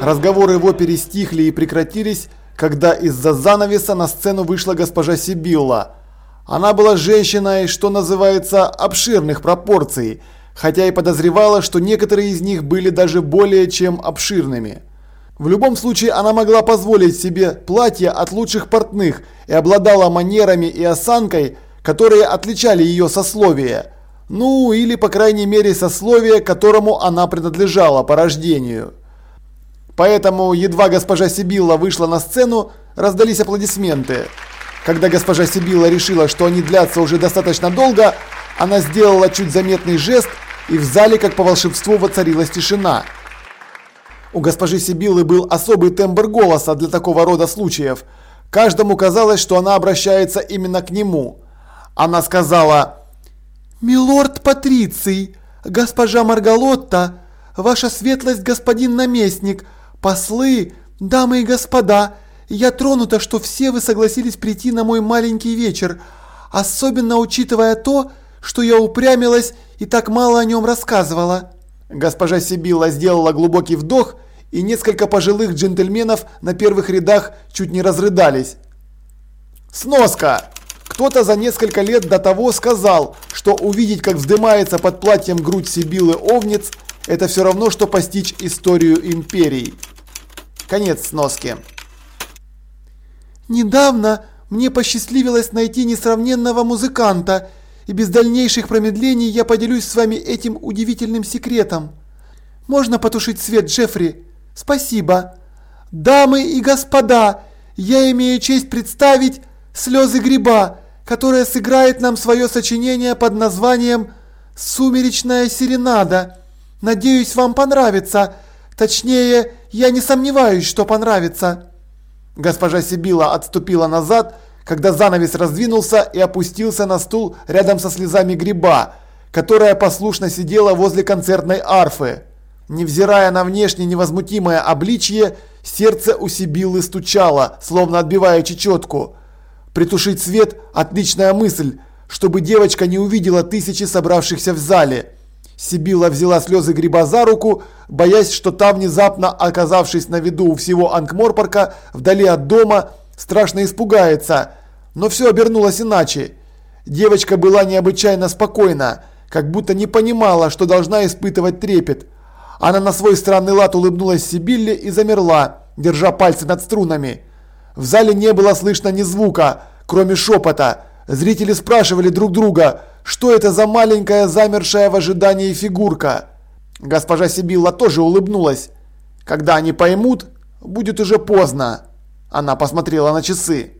Разговоры его перестихли и прекратились, когда из-за занавеса на сцену вышла госпожа Сибилла. Она была женщиной, что называется, обширных пропорций, хотя и подозревала, что некоторые из них были даже более чем обширными. В любом случае она могла позволить себе платье от лучших портных и обладала манерами и осанкой, которые отличали ее сословие. Ну, или по крайней мере сословие, которому она принадлежала по рождению. Поэтому, едва госпожа Сибилла вышла на сцену, раздались аплодисменты. Когда госпожа Сибилла решила, что они длятся уже достаточно долго, она сделала чуть заметный жест, и в зале, как по волшебству, воцарилась тишина. У госпожи Сибиллы был особый тембр голоса для такого рода случаев. Каждому казалось, что она обращается именно к нему. Она сказала «Милорд Патриций, госпожа Маргалотта, ваша светлость господин наместник, послы, дамы и господа, я тронута, что все вы согласились прийти на мой маленький вечер, особенно учитывая то, что я упрямилась и так мало о нем рассказывала». Госпожа Сибилла сделала глубокий вдох, и несколько пожилых джентльменов на первых рядах чуть не разрыдались. Сноска! Кто-то за несколько лет до того сказал, что увидеть, как вздымается под платьем грудь Сибилы Овниц, это все равно, что постичь историю империи. Конец сноски. Недавно мне посчастливилось найти несравненного музыканта, и без дальнейших промедлений я поделюсь с вами этим удивительным секретом. Можно потушить свет, Джеффри? Спасибо. Дамы и господа, я имею честь представить «Слезы гриба», которая сыграет нам свое сочинение под названием «Сумеречная серенада». Надеюсь, вам понравится. Точнее, я не сомневаюсь, что понравится. Госпожа Сибила отступила назад, когда занавес раздвинулся и опустился на стул рядом со слезами гриба, которая послушно сидела возле концертной арфы. Невзирая на внешне невозмутимое обличье, сердце у Сибиллы стучало, словно отбивая чечетку. Притушить свет – отличная мысль, чтобы девочка не увидела тысячи собравшихся в зале. Сибилла взяла слезы гриба за руку, боясь, что та, внезапно оказавшись на виду у всего Анкморпорка, вдали от дома, страшно испугается. Но все обернулось иначе. Девочка была необычайно спокойна, как будто не понимала, что должна испытывать трепет. Она на свой странный лад улыбнулась Сибилле и замерла, держа пальцы над струнами. В зале не было слышно ни звука, кроме шепота. Зрители спрашивали друг друга – что это за маленькая замершая в ожидании фигурка? Госпожа Сибилла тоже улыбнулась. Когда они поймут, будет уже поздно. Она посмотрела на часы.